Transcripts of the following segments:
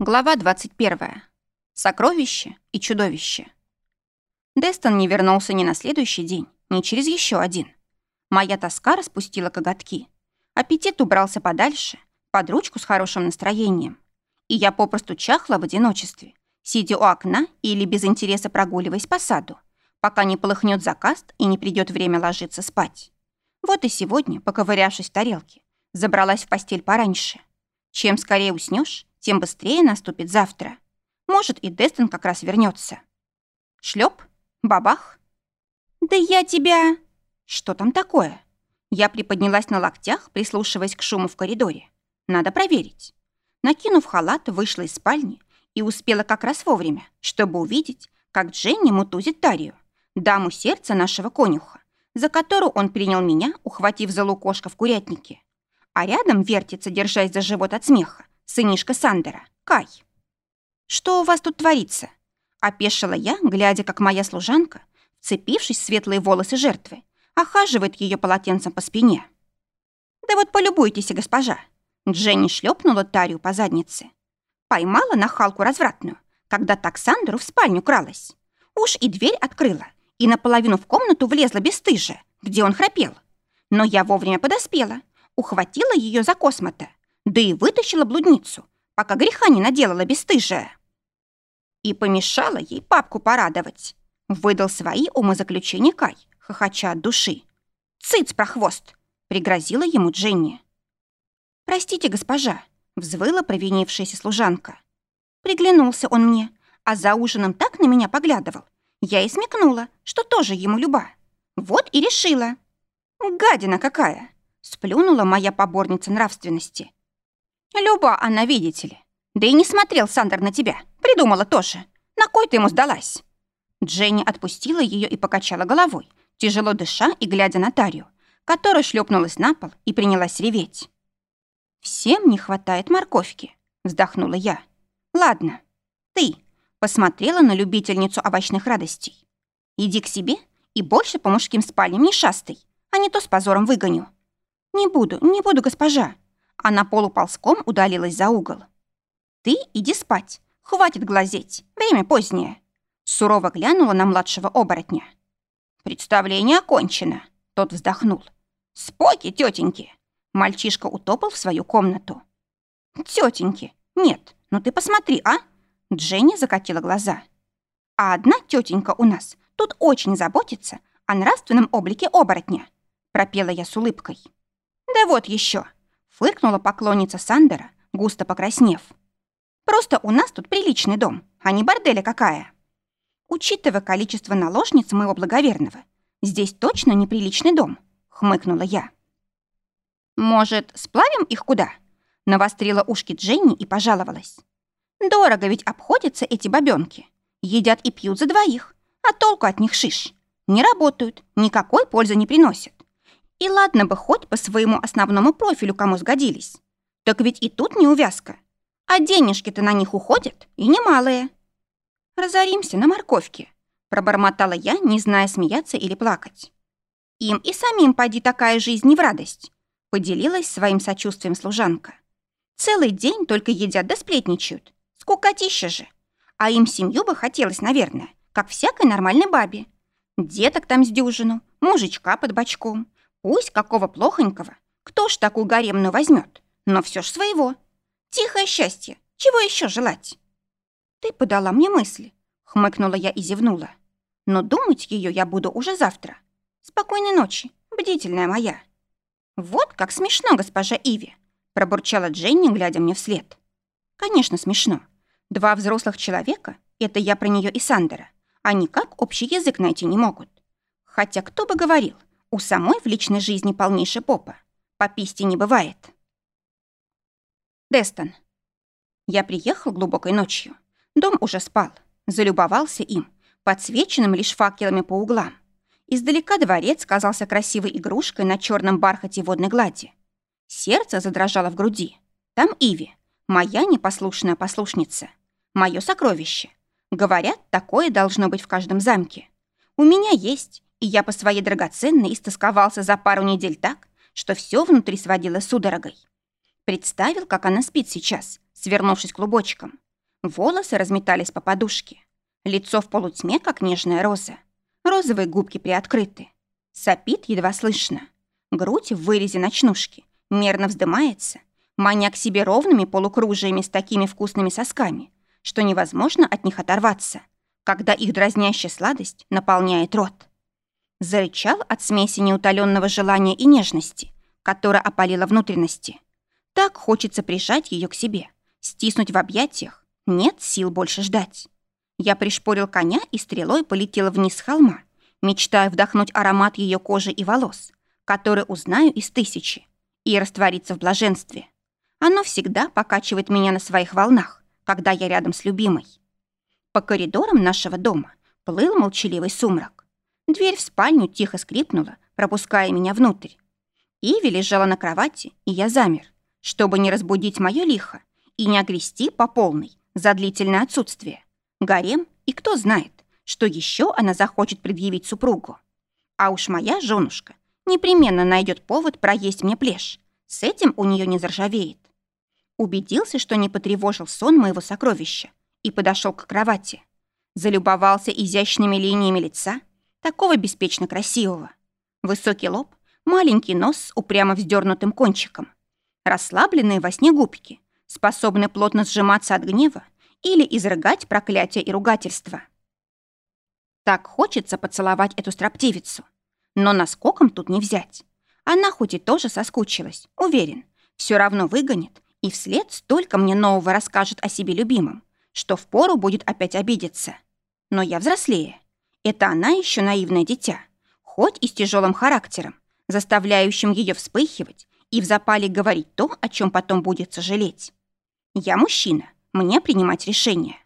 Глава 21. Сокровище и чудовище. Дестон не вернулся ни на следующий день, ни через еще один. Моя тоска распустила коготки. Аппетит убрался подальше, под ручку с хорошим настроением. И я попросту чахла в одиночестве, сидя у окна или без интереса прогуливаясь по саду, пока не полыхнет заказ и не придет время ложиться спать. Вот и сегодня, поковырявшись в тарелке, забралась в постель пораньше. Чем скорее уснешь, тем быстрее наступит завтра. Может, и Дестон как раз вернется. Шлеп, бабах. Да я тебя... Что там такое? Я приподнялась на локтях, прислушиваясь к шуму в коридоре. Надо проверить. Накинув халат, вышла из спальни и успела как раз вовремя, чтобы увидеть, как Дженни мутузит Тарию, даму сердца нашего конюха, за которую он принял меня, ухватив за лукошко в курятнике. А рядом вертится, держась за живот от смеха, сынишка Сандера, Кай. «Что у вас тут творится?» — опешила я, глядя, как моя служанка, вцепившись в светлые волосы жертвы, охаживает ее полотенцем по спине. «Да вот полюбуйтесь, госпожа!» Дженни шлепнула Тарию по заднице. Поймала нахалку развратную, когда так Сандеру в спальню кралась. Уж и дверь открыла, и наполовину в комнату влезла бесстыжая, где он храпел. Но я вовремя подоспела, ухватила ее за космота да и вытащила блудницу, пока греха не наделала бесстыжая. И помешала ей папку порадовать. Выдал свои умозаключения Кай, хохоча от души. «Цыц, прохвост!» — пригрозила ему Дженни. «Простите, госпожа», — взвыла провинившаяся служанка. Приглянулся он мне, а за ужином так на меня поглядывал. Я и смекнула, что тоже ему люба. Вот и решила. «Гадина какая!» — сплюнула моя поборница нравственности. Люба она, видите ли. Да и не смотрел Сандер на тебя. Придумала тоже. На кой ты ему сдалась?» Дженни отпустила ее и покачала головой, тяжело дыша и глядя на Тарию, которая шлепнулась на пол и принялась реветь. «Всем не хватает морковки», — вздохнула я. «Ладно, ты», — посмотрела на любительницу овощных радостей. «Иди к себе и больше по мужским спальням не шастай, а не то с позором выгоню». «Не буду, не буду, госпожа», она полуползком удалилась за угол. «Ты иди спать. Хватит глазеть. Время позднее». Сурово глянула на младшего оборотня. «Представление окончено», — тот вздохнул. «Споки, тетеньки!» Мальчишка утопал в свою комнату. «Тетеньки! Нет, ну ты посмотри, а!» Дженни закатила глаза. «А одна тетенька у нас тут очень заботится о нравственном облике оборотня», пропела я с улыбкой. «Да вот еще. Фыркнула поклонница Сандера, густо покраснев. «Просто у нас тут приличный дом, а не борделя какая». «Учитывая количество наложниц моего благоверного, здесь точно неприличный дом», — хмыкнула я. «Может, сплавим их куда?» — навострила ушки Дженни и пожаловалась. «Дорого ведь обходятся эти бабёнки. Едят и пьют за двоих, а толку от них шиш. Не работают, никакой пользы не приносят. И ладно бы хоть по своему основному профилю кому сгодились. Так ведь и тут не увязка. А денежки-то на них уходят, и немалые. Разоримся на морковке, пробормотала я, не зная, смеяться или плакать. Им и самим поди такая жизнь не в радость, поделилась своим сочувствием служанка. Целый день только едят да сплетничают. Скукотища же. А им семью бы хотелось, наверное, как всякой нормальной бабе. Деток там с дюжину, мужичка под бочком, Пусть какого плохонького, кто ж такую гаремную возьмет, но все ж своего. Тихое счастье, чего еще желать? Ты подала мне мысли, хмыкнула я и зевнула. Но думать ее я буду уже завтра. Спокойной ночи, бдительная моя. Вот как смешно, госпожа Иви, пробурчала Дженни, глядя мне вслед. Конечно, смешно. Два взрослых человека, это я про нее и Сандера, они как общий язык найти не могут. Хотя кто бы говорил, у самой в личной жизни полнейшая попа. Пописти не бывает. Дестон. Я приехал глубокой ночью. Дом уже спал. Залюбовался им, подсвеченным лишь факелами по углам. Издалека дворец казался красивой игрушкой на черном бархате водной глади. Сердце задрожало в груди. Там Иви, моя непослушная послушница. Мое сокровище. Говорят, такое должно быть в каждом замке. У меня есть, и я по своей драгоценной истосковался за пару недель так, что все внутри сводило судорогой. Представил, как она спит сейчас, свернувшись клубочком. Волосы разметались по подушке. Лицо в полутьме, как нежная роза. Розовые губки приоткрыты. Сопит едва слышно. Грудь в вырезе ночнушки. Мерно вздымается, маня к себе ровными полукружиями с такими вкусными сосками, что невозможно от них оторваться, когда их дразнящая сладость наполняет рот. Зарычал от смеси неутоленного желания и нежности, которая опалила внутренности. Так хочется прижать ее к себе, стиснуть в объятиях. Нет сил больше ждать. Я пришпорил коня и стрелой полетела вниз с холма, мечтая вдохнуть аромат ее кожи и волос, который узнаю из тысячи, и раствориться в блаженстве. Оно всегда покачивает меня на своих волнах, когда я рядом с любимой. По коридорам нашего дома плыл молчаливый сумрак. Дверь в спальню тихо скрипнула, пропуская меня внутрь. Иви лежала на кровати, и я замер, чтобы не разбудить мое лихо и не огрести по полной за длительное отсутствие. Гарем, и кто знает, что еще она захочет предъявить супругу. А уж моя женушка непременно найдет повод проесть мне плешь. С этим у нее не заржавеет. Убедился, что не потревожил сон моего сокровища, и подошел к кровати. Залюбовался изящными линиями лица, такого беспечно красивого. Высокий лоб, маленький нос с упрямо вздернутым кончиком, расслабленные во сне губки, способны плотно сжиматься от гнева или изрыгать проклятия и ругательства. Так хочется поцеловать эту строптивицу. Но наскоком тут не взять. Она хоть и тоже соскучилась, уверен, все равно выгонит и вслед столько мне нового расскажет о себе любимом, что впору будет опять обидеться. Но я взрослее. Это она еще наивное дитя, хоть и с тяжелым характером, заставляющим ее вспыхивать и в запале говорить то, о чем потом будет сожалеть. Я мужчина, мне принимать решения.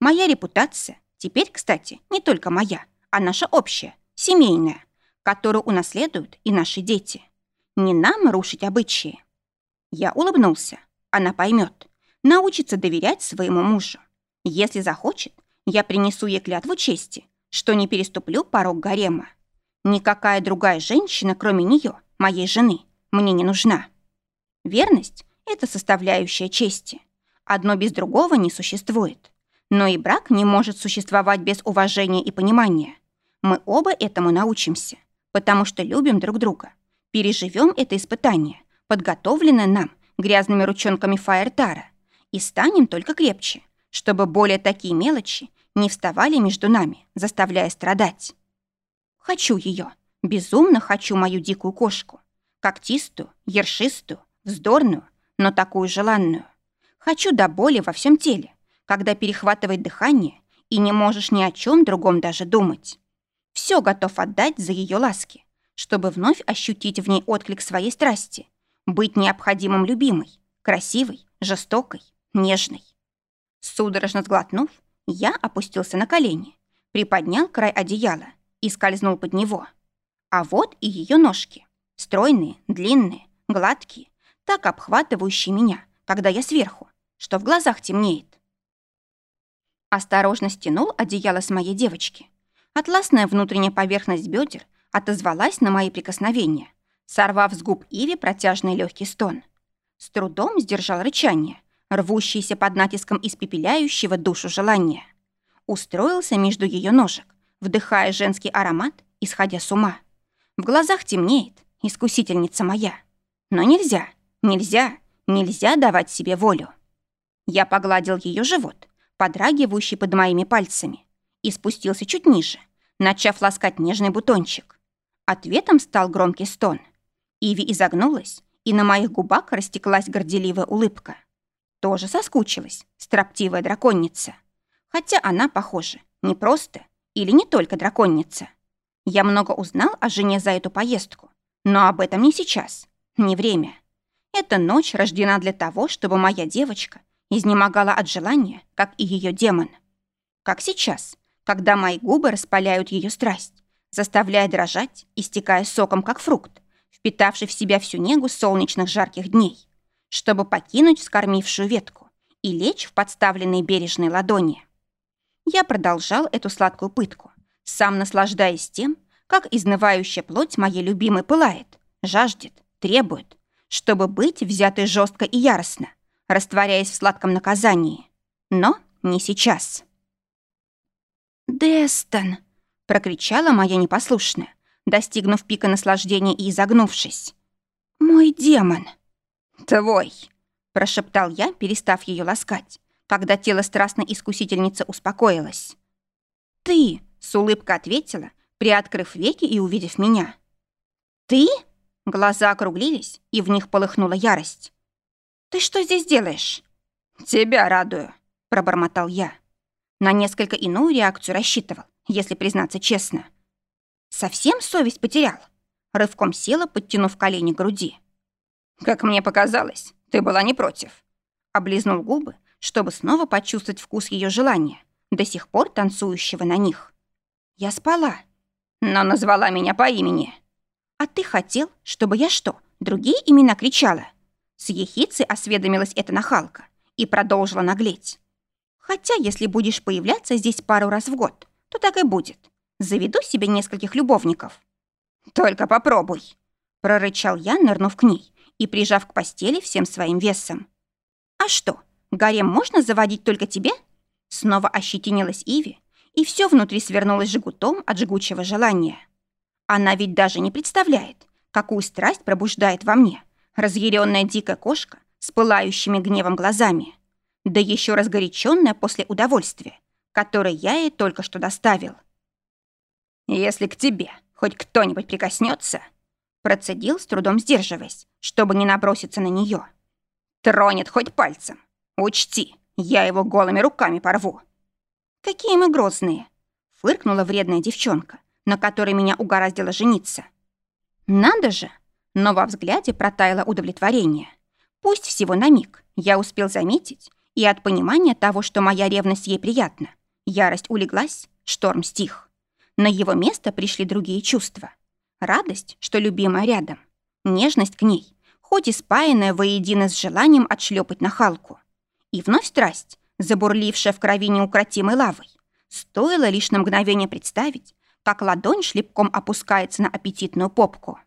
Моя репутация, теперь, кстати, не только моя, а наша общая, семейная, которую унаследуют и наши дети. Не нам рушить обычаи. Я улыбнулся. Она поймет, научится доверять своему мужу. Если захочет, я принесу ей клятву чести, что не переступлю порог гарема. Никакая другая женщина, кроме нее, моей жены, мне не нужна. Верность — это составляющая чести. Одно без другого не существует. Но и брак не может существовать без уважения и понимания. Мы оба этому научимся, потому что любим друг друга. Переживем это испытание, подготовленное нам грязными ручонками Фаертара, и станем только крепче, чтобы более такие мелочи не вставали между нами, заставляя страдать. Хочу ее, безумно хочу мою дикую кошку, когтистую, ершистую, вздорную, но такую желанную. Хочу до боли во всем теле, когда перехватывает дыхание и не можешь ни о чем другом даже думать. Все готов отдать за ее ласки, чтобы вновь ощутить в ней отклик своей страсти, быть необходимым любимой, красивой, жестокой, нежной. Судорожно сглотнув, я опустился на колени, приподнял край одеяла и скользнул под него. А вот и ее ножки. Стройные, длинные, гладкие, так обхватывающие меня, когда я сверху, что в глазах темнеет. Осторожно стянул одеяло с моей девочки. Атласная внутренняя поверхность бедер отозвалась на мои прикосновения, сорвав с губ Иви протяжный легкий стон. С трудом сдержал рычание, рвущееся под натиском испепеляющего душу желания. Устроился между ее ножек, вдыхая женский аромат, исходя с ума. В глазах темнеет, искусительница моя. Но нельзя, нельзя, нельзя давать себе волю. Я погладил ее живот, подрагивающий под моими пальцами, и спустился чуть ниже, начав ласкать нежный бутончик. Ответом стал громкий стон — Иви изогнулась, и на моих губах растеклась горделивая улыбка. Тоже соскучилась, строптивая драконница. Хотя она, похоже, не просто или не только драконница. Я много узнал о жене за эту поездку, но об этом не сейчас, не время. Эта ночь рождена для того, чтобы моя девочка изнемогала от желания, как и ее демон. Как сейчас, когда мои губы распаляют ее страсть, заставляя дрожать, истекая соком, как фрукт, впитавший в себя всю негу солнечных жарких дней, чтобы покинуть вскормившую ветку и лечь в подставленные бережные ладони. Я продолжал эту сладкую пытку, сам наслаждаясь тем, как изнывающая плоть моей любимой пылает, жаждет, требует, чтобы быть взятой жестко и яростно, растворяясь в сладком наказании. Но не сейчас. «Дестон!» — прокричала моя непослушная, достигнув пика наслаждения и изогнувшись. «Мой демон!» «Твой!» — прошептал я, перестав ее ласкать, когда тело страстной искусительницы успокоилось. «Ты!» — с улыбкой ответила, приоткрыв веки и увидев меня. «Ты?» — глаза округлились, и в них полыхнула ярость. «Ты что здесь делаешь?» «Тебя радую», — пробормотал я. На несколько иную реакцию рассчитывал, если признаться честно. Совсем совесть потерял? Рывком села, подтянув колени к груди. «Как мне показалось, ты была не против». Облизнул губы, чтобы снова почувствовать вкус ее желания, до сих пор танцующего на них. Я спала. Но назвала меня по имени. А ты хотел, чтобы я что, другие имена кричала? С ехицей осведомилась эта нахалка и продолжила наглеть. Хотя, если будешь появляться здесь пару раз в год, то так и будет. Заведу себе нескольких любовников. Только попробуй, прорычал я, нырнув к ней и прижав к постели всем своим весом. А что, гарем можно заводить только тебе? Снова ощетинилась Иви, и все внутри свернулось жгутом от жгучего желания. Она ведь даже не представляет, какую страсть пробуждает во мне разъяренная дикая кошка с пылающими гневом глазами, да еще разгоряченная после удовольствия, которое я ей только что доставил. «Если к тебе хоть кто-нибудь прикоснется, процедил, с трудом сдерживаясь, чтобы не наброситься на нее. «Тронет хоть пальцем. Учти, я его голыми руками порву». «Какие мы грозные!» — фыркнула вредная девчонка, на которой меня угораздило жениться. «Надо же!» но во взгляде протаяло удовлетворение. Пусть всего на миг я успел заметить, и от понимания того, что моя ревность ей приятна, ярость улеглась, шторм стих. На его место пришли другие чувства. Радость, что любимая рядом. Нежность к ней, хоть и спаянная воедино с желанием отшлепать на халку. И вновь страсть, забурлившая в крови неукротимой лавой. Стоило лишь на мгновение представить, как ладонь шлепком опускается на аппетитную попку.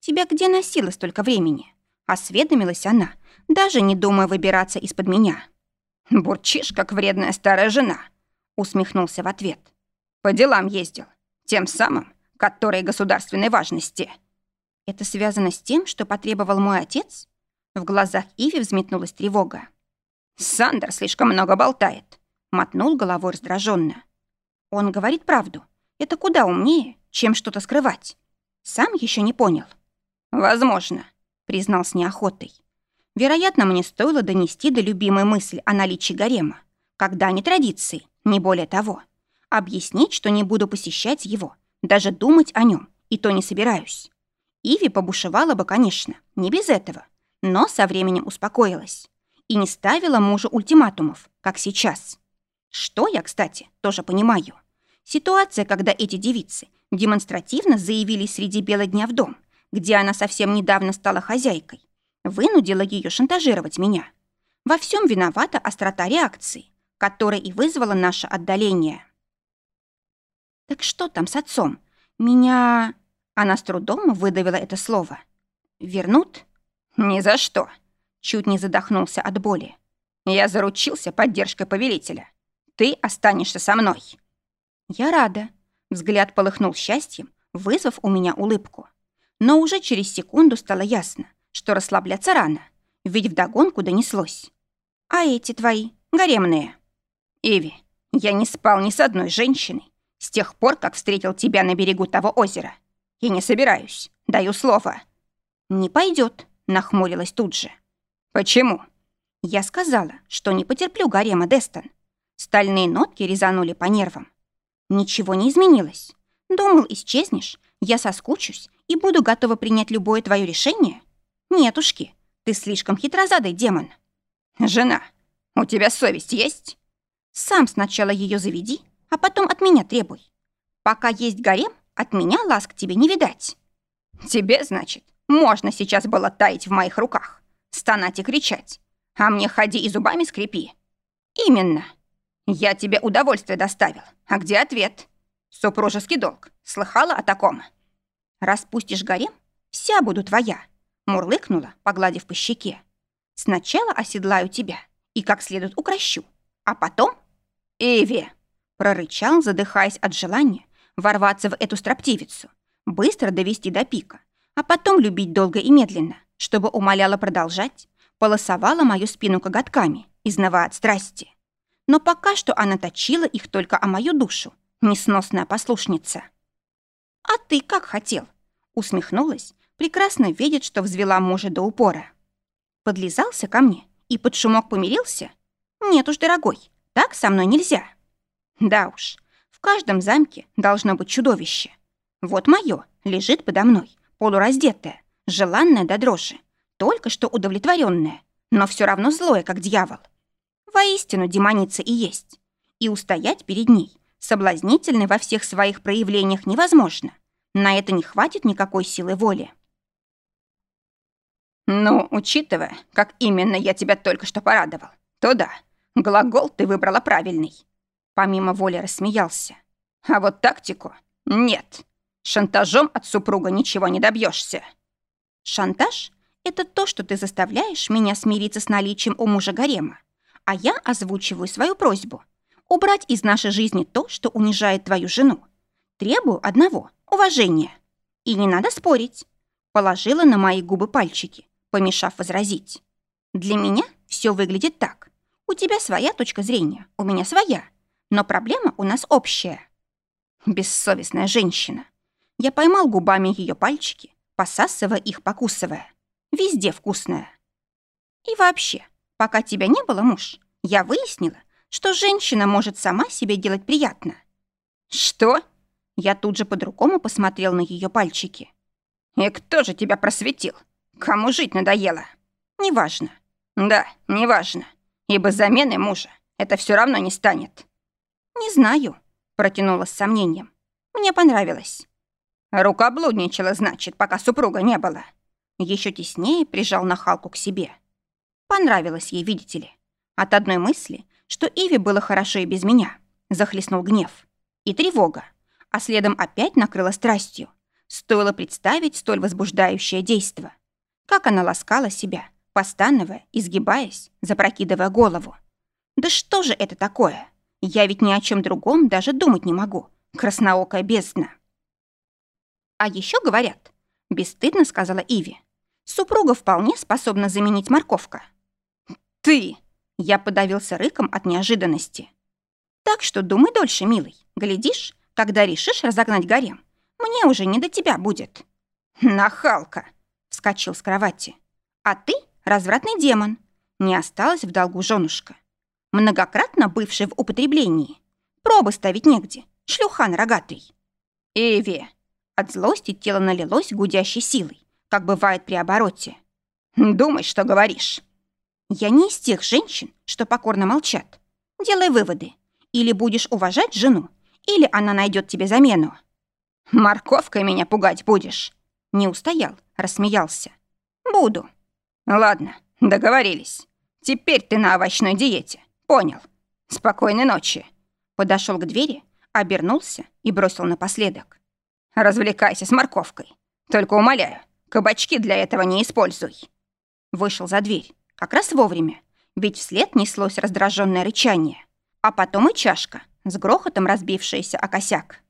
«Тебя где носила столько времени?» — осведомилась она, даже не думая выбираться из-под меня. «Бурчишь, как вредная старая жена», — усмехнулся в ответ. «По делам ездил, тем самым, которые государственной важности». «Это связано с тем, что потребовал мой отец?» В глазах Иви взметнулась тревога. «Сандер слишком много болтает», — мотнул головой раздраженно. «Он говорит правду. Это куда умнее, чем что-то скрывать. Сам еще не понял». «Возможно», — признал с неохотой. «Вероятно, мне стоило донести до любимой мысли о наличии гарема, когда не традиции, не более того. Объяснить, что не буду посещать его, даже думать о нем, и то не собираюсь. Иви побушевала бы, конечно, не без этого, но со временем успокоилась и не ставила мужу ультиматумов, как сейчас. Что я, кстати, тоже понимаю. Ситуация, когда эти девицы демонстративно заявились среди бела дня в дом, где она совсем недавно стала хозяйкой, вынудила ее шантажировать меня. Во всем виновата острота реакции, которая и вызвала наше отдаление. «Так что там с отцом? Меня...» Она с трудом выдавила это слово. «Вернут?» «Ни за что!» Чуть не задохнулся от боли. «Я заручился поддержкой повелителя. Ты останешься со мной». «Я рада». Взгляд полыхнул счастьем, вызвав у меня улыбку. Но уже через секунду стало ясно, что расслабляться рано, ведь вдогонку донеслось. «А эти твои, гаремные?» «Иви, я не спал ни с одной женщиной с тех пор, как встретил тебя на берегу того озера. И не собираюсь, даю слово». «Не пойдет, нахмурилась тут же. «Почему?» Я сказала, что не потерплю гарема, Дестон. Стальные нотки резанули по нервам. Ничего не изменилось. Думал, исчезнешь, я соскучусь и буду готова принять любое твое решение? Нетушки, ты слишком хитрозадый демон. Жена, у тебя совесть есть? Сам сначала ее заведи, а потом от меня требуй. Пока есть гарем, от меня ласк тебе не видать. Тебе, значит, можно сейчас было таять в моих руках, стонать и кричать, а мне ходи и зубами скрипи. Именно. Я тебе удовольствие доставил. А где ответ? Супружеский долг. Слыхала о таком? «Распустишь гарем, вся буду твоя», — мурлыкнула, погладив по щеке. «Сначала оседлаю тебя и как следует укращу, А потом... «Эви!» — прорычал, задыхаясь от желания ворваться в эту строптивицу, быстро довести до пика, а потом любить долго и медленно, чтобы умоляла продолжать, полосовала мою спину коготками, изнывая от страсти. Но пока что она точила их только о мою душу, несносная послушница. «А ты как хотел?» — усмехнулась, прекрасно видит, что взвела мужа до упора. Подлизался ко мне и под шумок помирился? Нет уж, дорогой, так со мной нельзя. Да уж, в каждом замке должно быть чудовище. Вот мое лежит подо мной, полураздетое, желанное до дрожи, только что удовлетворенное, но все равно злое, как дьявол. Воистину демоница и есть. И устоять перед ней, соблазнительной во всех своих проявлениях, невозможно. На это не хватит никакой силы воли. «Ну, учитывая, как именно я тебя только что порадовал, то да, глагол ты выбрала правильный». Помимо воли рассмеялся. «А вот тактику? Нет. Шантажом от супруга ничего не добьешься. «Шантаж — это то, что ты заставляешь меня смириться с наличием у мужа гарема, а я озвучиваю свою просьбу — убрать из нашей жизни то, что унижает твою жену. Требую одного — уважения. И не надо спорить». Положила на мои губы пальчики, помешав возразить. «Для меня все выглядит так. У тебя своя точка зрения, у меня своя. Но проблема у нас общая». Бессовестная женщина. Я поймал губами ее пальчики, посасывая их, покусывая. Везде вкусная. И вообще, пока тебя не было, муж, я выяснила, что женщина может сама себе делать приятно. Что? Я тут же по-другому посмотрел на ее пальчики. И кто же тебя просветил? Кому жить надоело? Неважно. Да, неважно. Ибо замены мужа это все равно не станет. Не знаю, протянула с сомнением. Мне понравилось. Рукоблудничала, значит, пока супруга не было. Еще теснее прижал нахалку к себе. Понравилось ей, видите ли. От одной мысли, что Иви было хорошо и без меня, захлестнул гнев. И тревога. А следом опять накрыла страстью. Стоило представить столь возбуждающее действо. Как она ласкала себя, постановая, изгибаясь, запрокидывая голову. Да что же это такое? Я ведь ни о чем другом даже думать не могу. Красноокая бездна. А еще говорят, бесстыдно сказала Иви, супруга вполне способна заменить морковка. Ты! Я подавился рыком от неожиданности. Так что думай дольше, милый. Глядишь, когда решишь разогнать гарем, мне уже не до тебя будет. Нахалка! вскочил с кровати. «А ты — развратный демон. Не осталось в долгу женушка. Многократно бывший в употреблении. Пробы ставить негде. Шлюхан рогатый». «Эви!» От злости тело налилось гудящей силой, как бывает при обороте. «Думай, что говоришь». «Я не из тех женщин, что покорно молчат. Делай выводы. Или будешь уважать жену, или она найдет тебе замену». «Морковкой меня пугать будешь?» Не устоял, рассмеялся. «Буду». «Ладно, договорились. Теперь ты на овощной диете. Понял. Спокойной ночи». Подошел к двери, обернулся и бросил напоследок. «Развлекайся с морковкой. Только умоляю, кабачки для этого не используй». Вышел за дверь, как раз вовремя, ведь вслед неслось раздраженное рычание, а потом и чашка, с грохотом разбившаяся о косяк.